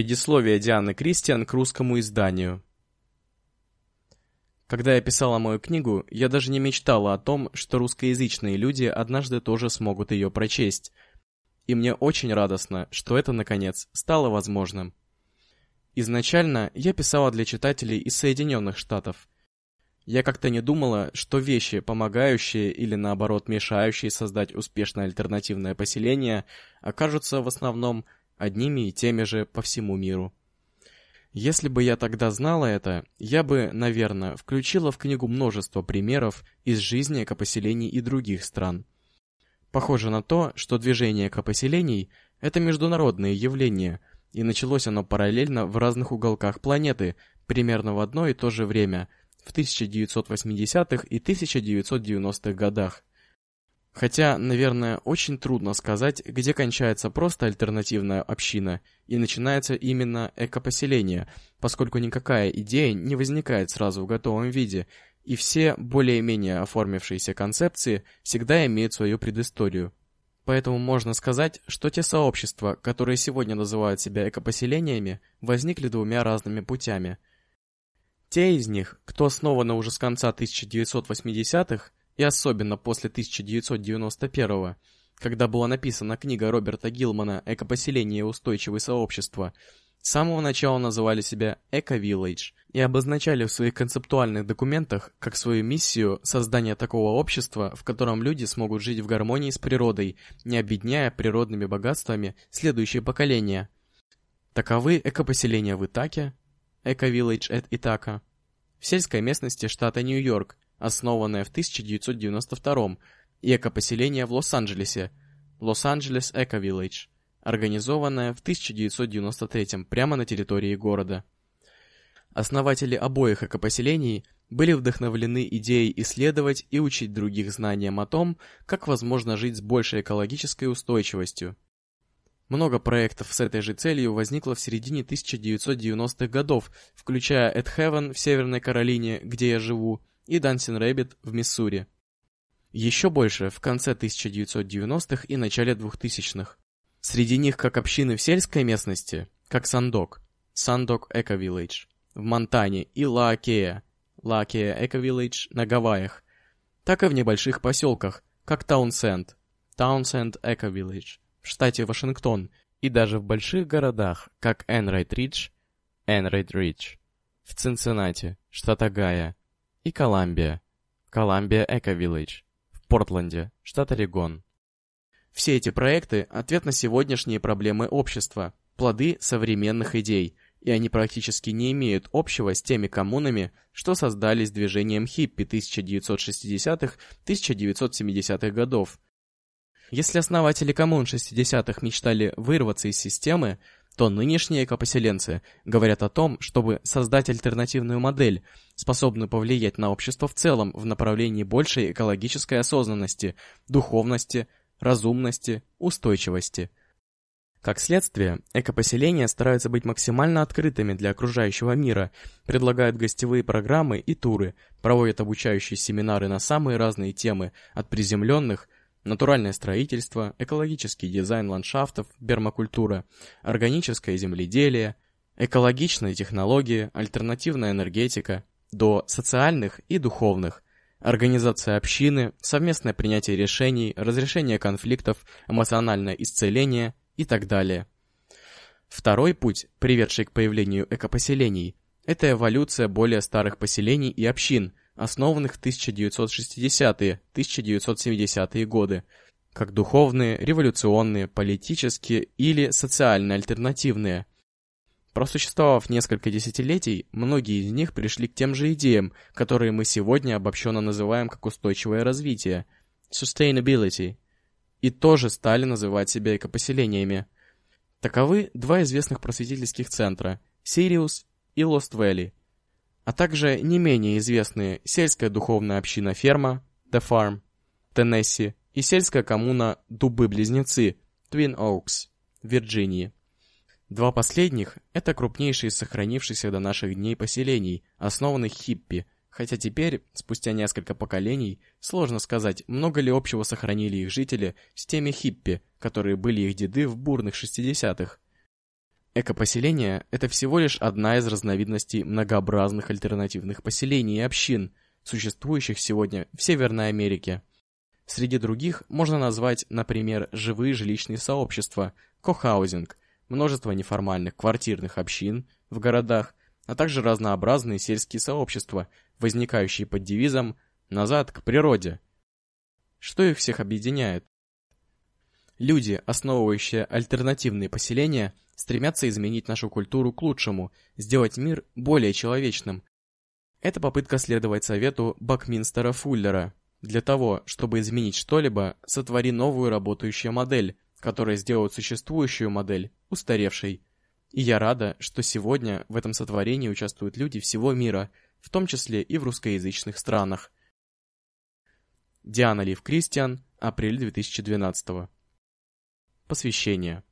Предисловие Дианы Кристиан к русскому изданию. Когда я писала мою книгу, я даже не мечтала о том, что русскоязычные люди однажды тоже смогут ее прочесть. И мне очень радостно, что это, наконец, стало возможным. Изначально я писала для читателей из Соединенных Штатов. Я как-то не думала, что вещи, помогающие или наоборот мешающие создать успешное альтернативное поселение, окажутся в основном одними и теми же по всему миру. Если бы я тогда знала это, я бы, наверное, включила в книгу множество примеров из жизни экопоселений и других стран. Похоже на то, что движение экопоселений – это международное явление, и началось оно параллельно в разных уголках планеты, примерно в одно и то же время, в 1980-х и 1990-х годах. Хотя, наверное, очень трудно сказать, где кончается просто альтернативная община и начинается именно экопоселение, поскольку никакая идея не возникает сразу в готовом виде, и все более-менее оформившиеся концепции всегда имеют свою предысторию. Поэтому можно сказать, что те сообщества, которые сегодня называют себя экопоселениями, возникли двумя разными путями. Те из них, кто основаны уже с конца 1980-х, и особенно после 1991 когда была написана книга Роберта Гилмана «Экопоселение и устойчивое сообщество», с самого начала называли себя «Эко-Виллидж» и обозначали в своих концептуальных документах как свою миссию создание такого общества, в котором люди смогут жить в гармонии с природой, не обедняя природными богатствами следующие поколения. Таковы экопоселения в Итаке, Эко-Виллидж at Итака, в сельской местности штата Нью-Йорк, основанное в 1992 и экопоселение в Лос-Анджелесе, Лос-Анджелес Эко-Виллидж, организованное в 1993 прямо на территории города. Основатели обоих экопоселений были вдохновлены идеей исследовать и учить других знаниям о том, как возможно жить с большей экологической устойчивостью. Много проектов с этой же целью возникло в середине 1990-х годов, включая At Heaven в Северной Каролине, где я живу, и Dancing Rabbit в Миссури. Еще больше в конце 1990-х и начале 2000-х. Среди них как общины в сельской местности, как Сандок, Сандок Эко Виллидж, в Монтане и Лаакея, Лаакея Эко Виллидж на Гавайях, так и в небольших поселках, как Таунсенд, Таунсенд Эко Виллидж в штате Вашингтон и даже в больших городах, как Энрайт Ридж, Энрайт Ридж в Цинциннати, штат Огайо, и Коламбия, Коламбия Эко Виллидж, в Портленде, штат Орегон. Все эти проекты – ответ на сегодняшние проблемы общества, плоды современных идей, и они практически не имеют общего с теми коммунами, что создались движением хиппи 1960-1970-х годов. Если основатели коммун 60-х мечтали вырваться из системы, то нынешние экопоселенцы говорят о том, чтобы создать альтернативную модель, способную повлиять на общество в целом в направлении большей экологической осознанности, духовности, разумности, устойчивости. Как следствие, экопоселения стараются быть максимально открытыми для окружающего мира, предлагают гостевые программы и туры, проводят обучающие семинары на самые разные темы, от приземленных – натуральное строительство, экологический дизайн ландшафтов, пермакультура, органическое земледелие, экологичные технологии, альтернативная энергетика, до социальных и духовных, организация общины, совместное принятие решений, разрешение конфликтов, эмоциональное исцеление и так далее. Второй путь, приведший к появлению экопоселений, это эволюция более старых поселений и общин, основанных в 1960-1970-е годы, как духовные, революционные, политические или социально-альтернативные. Просуществовав несколько десятилетий, многие из них пришли к тем же идеям, которые мы сегодня обобщенно называем как устойчивое развитие – sustainability, и тоже стали называть себя экопоселениями. Таковы два известных просветительских центра – Сириус и Лост Вэлли – а также не менее известные сельская духовная община Ферма, The Farm, Теннесси и сельская коммуна Дубы-Близнецы, Twin Oaks, Вирджинии. Два последних – это крупнейшие из сохранившихся до наших дней поселений, основанных хиппи, хотя теперь, спустя несколько поколений, сложно сказать, много ли общего сохранили их жители с теми хиппи, которые были их деды в бурных 60-х. Экопоселение – это всего лишь одна из разновидностей многообразных альтернативных поселений и общин, существующих сегодня в Северной Америке. Среди других можно назвать, например, живые жилищные сообщества, кохаузинг, множество неформальных квартирных общин в городах, а также разнообразные сельские сообщества, возникающие под девизом «назад к природе». Что их всех объединяет? Люди, основывающие альтернативные поселения, стремятся изменить нашу культуру к лучшему, сделать мир более человечным. Это попытка следовать совету Бакминстера Фуллера. Для того, чтобы изменить что-либо, сотвори новую работающую модель, которая сделает существующую модель устаревшей. И я рада, что сегодня в этом сотворении участвуют люди всего мира, в том числе и в русскоязычных странах. Диана Лив Кристиан, апрель 2012 Посвящение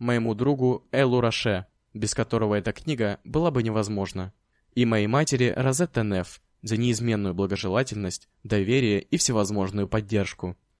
Моему другу Элу Роше, без которого эта книга была бы невозможна, и моей матери Розетта Неф за неизменную благожелательность, доверие и всевозможную поддержку.